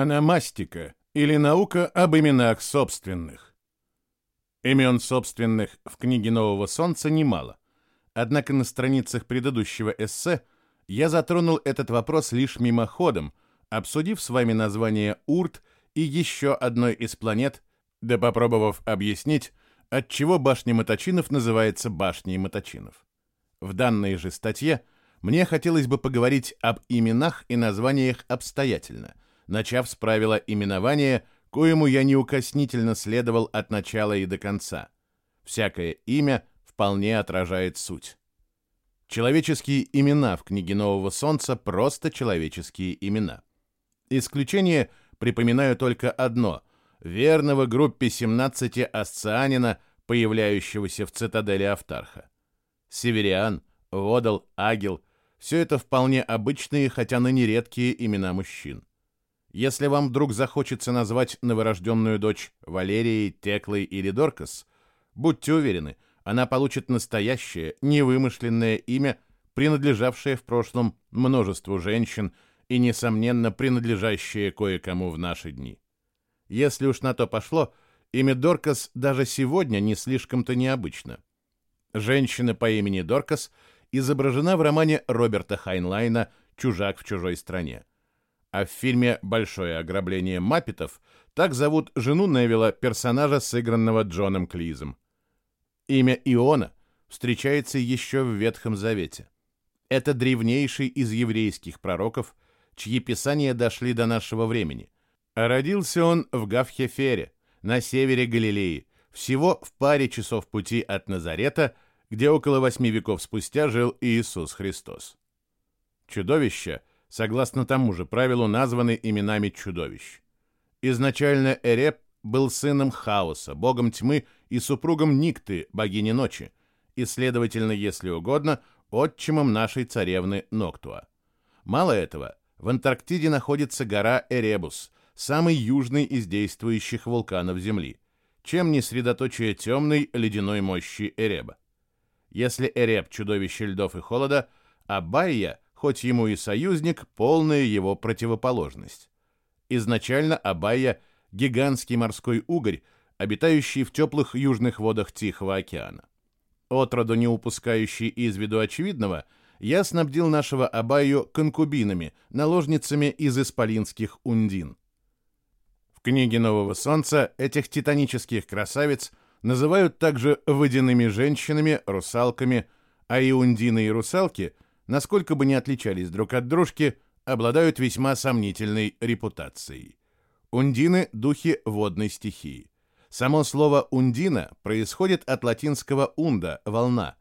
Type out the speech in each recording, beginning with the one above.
Аномастика или наука об именах собственных. Имен собственных в книге Нового Солнца немало. Однако на страницах предыдущего эссе я затронул этот вопрос лишь мимоходом, обсудив с вами название Урт и еще одной из планет, да попробовав объяснить, отчего башня Моточинов называется башней Моточинов. В данной же статье мне хотелось бы поговорить об именах и названиях обстоятельно – начав с правила именования, коему я неукоснительно следовал от начала и до конца. Всякое имя вполне отражает суть. Человеческие имена в книге Нового Солнца просто человеческие имена. Исключение припоминаю только одно — верного группе 17 асцианина, появляющегося в цитадели Автарха. Севериан, Водал, Агил — все это вполне обычные, хотя ныне редкие имена мужчин. Если вам вдруг захочется назвать новорожденную дочь Валерией, Теклой или Доркас, будьте уверены, она получит настоящее, невымышленное имя, принадлежавшее в прошлом множеству женщин и, несомненно, принадлежащее кое-кому в наши дни. Если уж на то пошло, имя Доркас даже сегодня не слишком-то необычно. Женщина по имени Доркас изображена в романе Роберта Хайнлайна «Чужак в чужой стране». А в фильме «Большое ограбление Маппетов» так зовут жену Невилла, персонажа, сыгранного Джоном Клизом. Имя Иона встречается еще в Ветхом Завете. Это древнейший из еврейских пророков, чьи писания дошли до нашего времени. Родился он в Гавхефере, на севере Галилеи, всего в паре часов пути от Назарета, где около восьми веков спустя жил Иисус Христос. Чудовище — согласно тому же правилу, названы именами чудовищ. Изначально Эреп был сыном хаоса, богом тьмы и супругом Никты, богини ночи, и, следовательно, если угодно, отчимом нашей царевны Ноктуа. Мало этого, в Антарктиде находится гора Эребус, самый южный из действующих вулканов Земли, чем не средоточие темной ледяной мощи Эреба. Если Эреб – чудовище льдов и холода, а Байя – хоть ему и союзник, полная его противоположность. Изначально Абайя – гигантский морской угорь, обитающий в теплых южных водах Тихого океана. Отроду не упускающий из виду очевидного, я снабдил нашего Абайю конкубинами, наложницами из исполинских ундин. В книге «Нового солнца» этих титанических красавиц называют также водяными женщинами, русалками, а и ундины и русалки – насколько бы не отличались друг от дружки, обладают весьма сомнительной репутацией. Ундины – духи водной стихии. Само слово «ундина» происходит от латинского «унда» – «волна».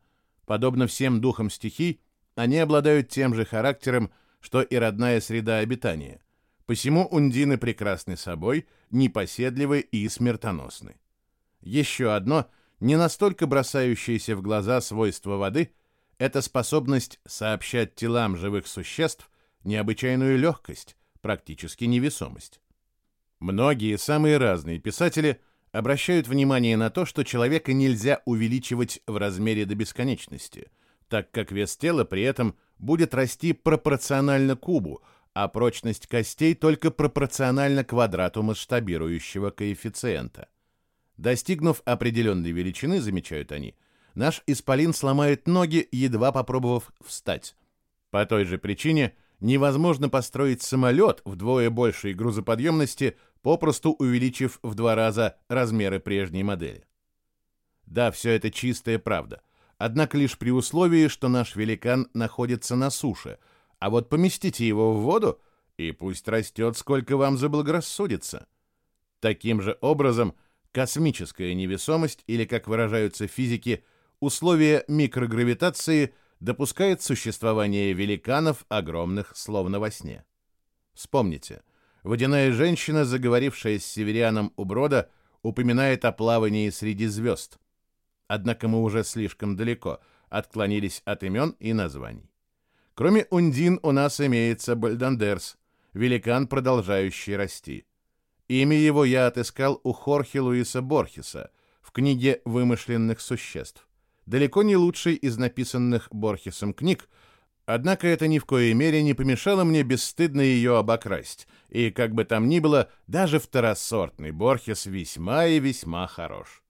Подобно всем духам стихий, они обладают тем же характером, что и родная среда обитания. Посему ундины прекрасны собой, непоседливы и смертоносны. Еще одно, не настолько бросающееся в глаза свойство воды – это способность сообщать телам живых существ необычайную легкость, практически невесомость. Многие, самые разные писатели обращают внимание на то, что человека нельзя увеличивать в размере до бесконечности, так как вес тела при этом будет расти пропорционально кубу, а прочность костей только пропорционально квадрату масштабирующего коэффициента. Достигнув определенной величины, замечают они – наш исполин сломает ноги, едва попробовав встать. По той же причине невозможно построить самолет вдвое большей грузоподъемности, попросту увеличив в два раза размеры прежней модели. Да, все это чистая правда. Однако лишь при условии, что наш великан находится на суше, а вот поместите его в воду, и пусть растет, сколько вам заблагорассудится. Таким же образом, космическая невесомость, или, как выражаются физики, условия микрогравитации допускает существование великанов огромных, словно во сне. Вспомните, водяная женщина, заговорившая с северяном у брода, упоминает о плавании среди звезд. Однако мы уже слишком далеко отклонились от имен и названий. Кроме Ундин у нас имеется Бальдандерс, великан, продолжающий расти. Имя его я отыскал у Хорхе Луиса Борхеса в книге «Вымышленных существ» далеко не лучший из написанных Борхесом книг, Однако это ни в коей мере не помешало мне бесстыдно ее обокрасть, и, как бы там ни было, даже второсортный Борхес весьма и весьма хорош.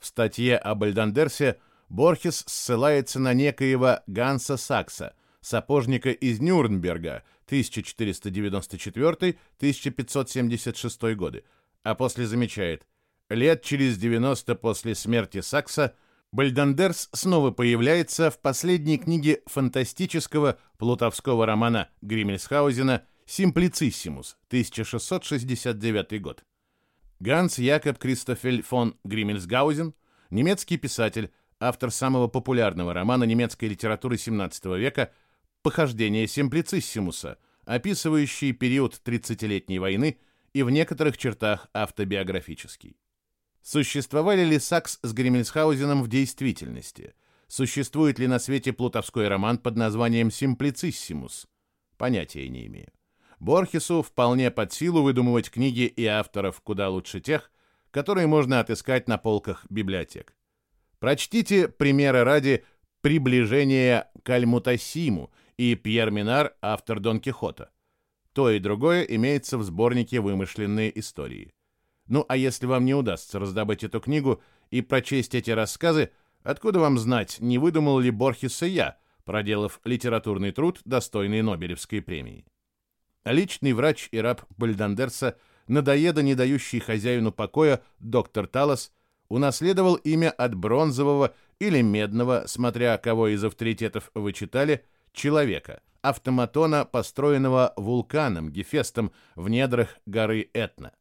В статье об Эльдандерсе Борхес ссылается на некоего Ганса Сакса, сапожника из Нюрнберга, 1494-1576 годы, а после замечает, лет через 90 после смерти Сакса Бальдандерс снова появляется в последней книге фантастического плутовского романа Гриммельсхаузена «Симплициссимус», 1669 год. Ганс Якоб Кристофель фон Гриммельсгаузен, немецкий писатель, автор самого популярного романа немецкой литературы XVII века «Похождение Симплициссимуса», описывающий период Тридцатилетней войны и в некоторых чертах автобиографический. Существовали ли Сакс с Гремельсхаузеном в действительности? Существует ли на свете плутовской роман под названием «Симплициссимус»? Понятия не имею. Борхесу вполне под силу выдумывать книги и авторов куда лучше тех, которые можно отыскать на полках библиотек. Прочтите примеры ради «Приближение к Альмутасиму» и Пьер Минар, автор Дон Кихота. То и другое имеется в сборнике «Вымышленные истории». Ну а если вам не удастся раздобыть эту книгу и прочесть эти рассказы, откуда вам знать, не выдумал ли Борхеса я, проделав литературный труд, достойный Нобелевской премии? Личный врач и раб Бальдандерса, надоеда, не дающий хозяину покоя, доктор Талос, унаследовал имя от бронзового или медного, смотря кого из авторитетов вы читали, человека, автоматона, построенного вулканом Гефестом в недрах горы Этна.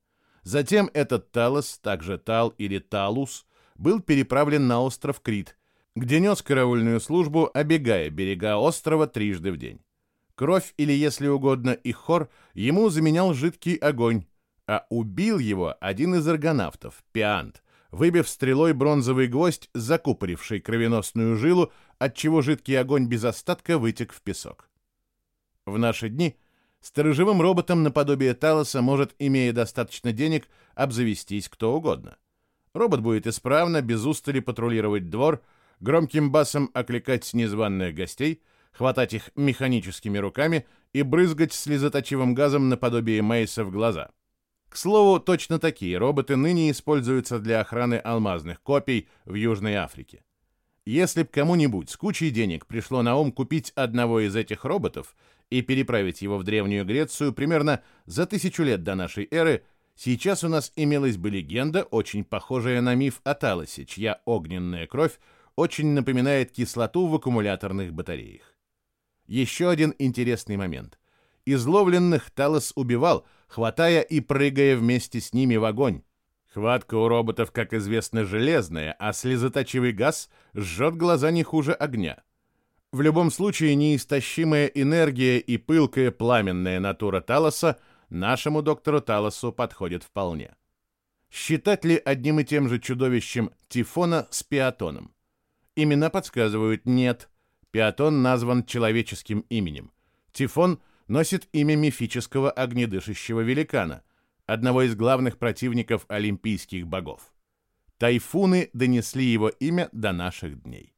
Затем этот Талос, также Тал или Талус, был переправлен на остров Крит, где нес караульную службу, обегая берега острова трижды в день. Кровь, или, если угодно, и хор, ему заменял жидкий огонь, а убил его один из аргонавтов, Пиант, выбив стрелой бронзовый гвоздь, закупоривший кровеносную жилу, отчего жидкий огонь без остатка вытек в песок. В наши дни Сторожевым роботом наподобие Талоса может, имея достаточно денег, обзавестись кто угодно. Робот будет исправно, без устали патрулировать двор, громким басом окликать незваных гостей, хватать их механическими руками и брызгать слезоточивым газом наподобие Мейса в глаза. К слову, точно такие роботы ныне используются для охраны алмазных копий в Южной Африке. Если б кому-нибудь с кучей денег пришло на ум купить одного из этих роботов и переправить его в Древнюю Грецию примерно за тысячу лет до нашей эры, сейчас у нас имелась бы легенда, очень похожая на миф о Талосе, чья огненная кровь очень напоминает кислоту в аккумуляторных батареях. Еще один интересный момент. Изловленных Талос убивал, хватая и прыгая вместе с ними в огонь. Хватка у роботов, как известно, железная, а слезоточивый газ жжет глаза не хуже огня. В любом случае, неистощимая энергия и пылкая пламенная натура Талоса нашему доктору Талосу подходит вполне. Считать ли одним и тем же чудовищем Тифона с Пиатоном? Имена подсказывают «нет». Пиатон назван человеческим именем. Тифон носит имя мифического огнедышащего великана – одного из главных противников олимпийских богов. Тайфуны донесли его имя до наших дней.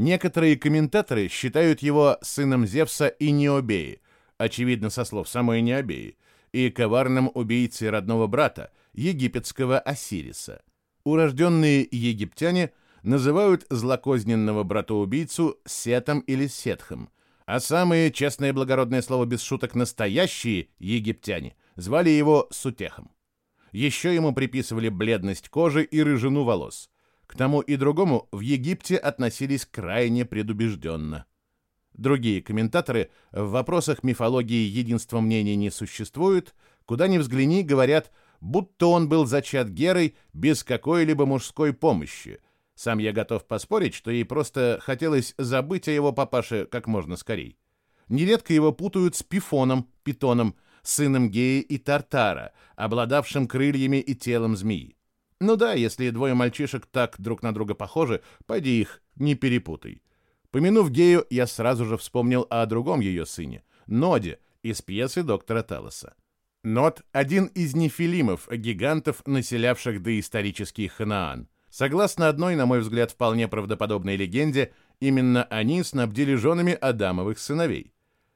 Некоторые комментаторы считают его сыном Зевса и Необеи, очевидно, со слов самой Необеи, и коварным убийцей родного брата, египетского Осириса. Урожденные египтяне называют злокозненного брата-убийцу Сетом или Сетхом, а самые, честное благородное слово без шуток, настоящие египтяне Звали его Сутехом. Еще ему приписывали бледность кожи и рыжину волос. К тому и другому в Египте относились крайне предубежденно. Другие комментаторы в вопросах мифологии единства мнений не существует, куда ни взгляни, говорят, будто он был зачат Герой без какой-либо мужской помощи. Сам я готов поспорить, что ей просто хотелось забыть о его папаше как можно скорей. Нередко его путают с Пифоном, Питоном, сыном Геи и Тартара, обладавшим крыльями и телом змеи. Ну да, если двое мальчишек так друг на друга похожи, пойди их, не перепутай. Помянув Гею, я сразу же вспомнил о другом ее сыне, Ноде, из пьесы доктора Талоса. Нод – один из нефилимов, гигантов, населявших доисторический Ханаан. Согласно одной, на мой взгляд, вполне правдоподобной легенде, Именно они снабдили женами Адамовых сыновей.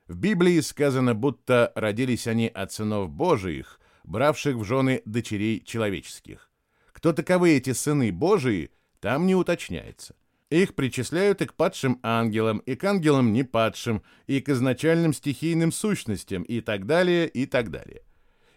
В Библии сказано, будто родились они от сынов Божиих, бравших в жены дочерей человеческих. Кто таковы эти сыны Божии, там не уточняется. Их причисляют и к падшим ангелам, и к ангелам непадшим, и к изначальным стихийным сущностям, и так далее, и так далее.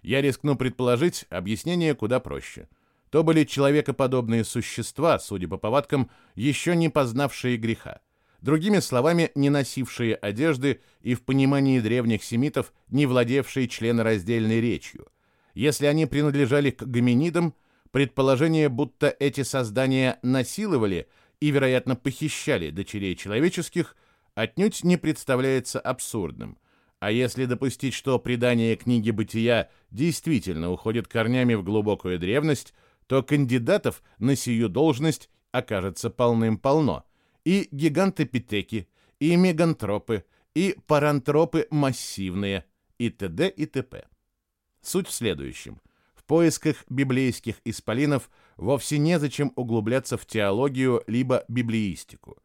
Я рискну предположить, объяснение куда проще. То были человекоподобные существа, судя по повадкам, еще не познавшие греха. Другими словами, не носившие одежды и в понимании древних семитов не владевшие членораздельной речью. Если они принадлежали к гоминидам, предположение, будто эти создания насиловали и, вероятно, похищали дочерей человеческих, отнюдь не представляется абсурдным. А если допустить, что предание книги «Бытия» действительно уходит корнями в глубокую древность, то кандидатов на сию должность окажется полным-полно. И гигантопитеки, и мегантропы, и парантропы массивные, и т.д. и т.п. Суть в следующем. Поисках библейских исполинов вовсе незачем углубляться в теологию либо библеистику.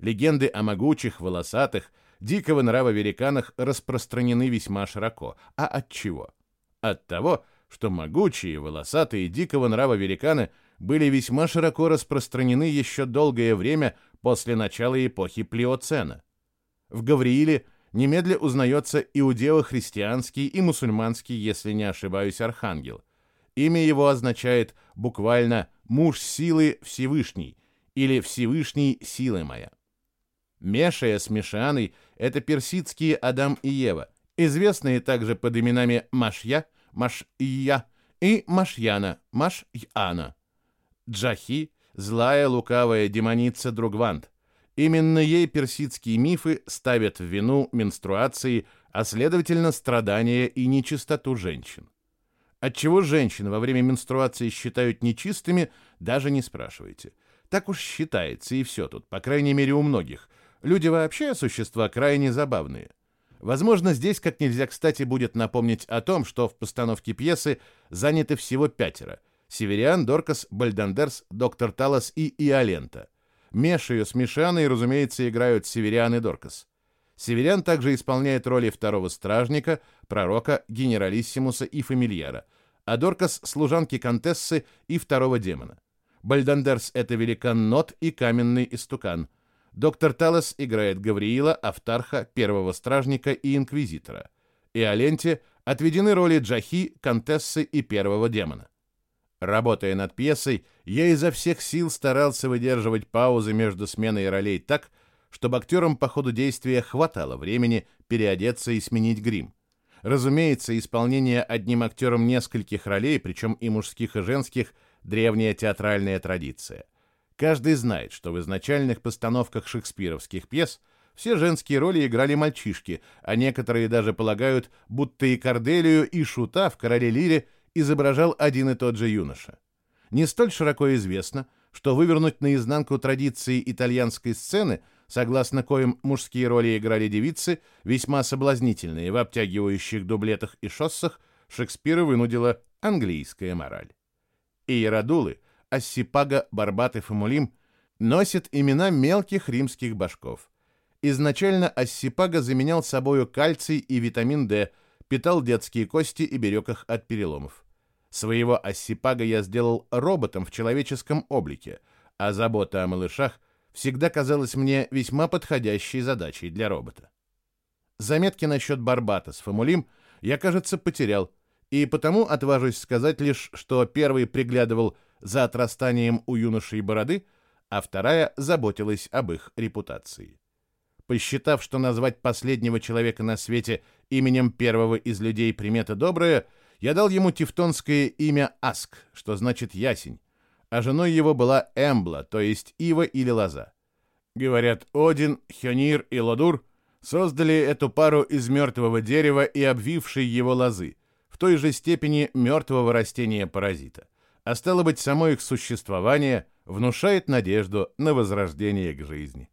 Легенды о могучих, волосатых, дикого нрава великанах распространены весьма широко. А от чего? От того, что могучие, волосатые, дикого нрава великаны были весьма широко распространены еще долгое время после начала эпохи Плеоцена. В Гаврииле немедля узнается иудео-христианский и мусульманский, если не ошибаюсь, архангел. Имя его означает буквально «муж силы Всевышний» или «Всевышний силы моя». Мешая с Мешаной – это персидские Адам и Ева, известные также под именами Машья – Маш'ия и Машьяна, Маш'яна. Джахи – злая лукавая демоница Другвант. Именно ей персидские мифы ставят в вину менструации, а следовательно страдания и нечистоту женщин. Отчего женщин во время менструации считают нечистыми, даже не спрашивайте. Так уж считается, и все тут, по крайней мере у многих. Люди вообще существа крайне забавные. Возможно, здесь как нельзя кстати будет напомнить о том, что в постановке пьесы заняты всего пятеро. Севериан, Доркас, Бальдандерс, Доктор Талас и Иолента. Мешаю с Мишаной, разумеется, играют Севериан и Доркас. Северян также исполняет роли второго стражника, пророка, генералиссимуса и фамильяра, а Доркас — служанки Контессы и второго демона. Бальдандерс — это великан Нот и каменный истукан — Доктор Талос играет Гавриила, Автарха, Первого Стражника и Инквизитора. И Аленте отведены роли Джахи, Контессы и Первого Демона. Работая над пьесой, я изо всех сил старался выдерживать паузы между сменой ролей так, чтобы актерам по ходу действия хватало времени переодеться и сменить грим. Разумеется, исполнение одним актером нескольких ролей, причем и мужских, и женских, древняя театральная традиция – Каждый знает, что в изначальных постановках шекспировских пьес все женские роли играли мальчишки, а некоторые даже полагают, будто и Корделию, и Шута в «Короле Лире» изображал один и тот же юноша. Не столь широко известно, что вывернуть наизнанку традиции итальянской сцены, согласно коим мужские роли играли девицы, весьма соблазнительные в обтягивающих дублетах и шоссах, Шекспира вынудила английская мораль. Иеродулы — Ассипага, Барбатов и Мулим носят имена мелких римских башков. Изначально Ассипага заменял собою кальций и витамин D, питал детские кости и берег их от переломов. Своего Ассипага я сделал роботом в человеческом облике, а забота о малышах всегда казалась мне весьма подходящей задачей для робота. Заметки насчет Барбата с Фомулим я, кажется, потерял, и потому отважусь сказать лишь, что первый приглядывал за отрастанием у юношей бороды, а вторая заботилась об их репутации. Посчитав, что назвать последнего человека на свете именем первого из людей примета добрая, я дал ему тевтонское имя Аск, что значит ясень, а женой его была Эмбла, то есть ива или лоза. Говорят, Один, Хёнир и Лодур создали эту пару из мертвого дерева и обвившей его лозы, в той же степени мертвого растения-паразита а стало быть, само их существование внушает надежду на возрождение к жизни.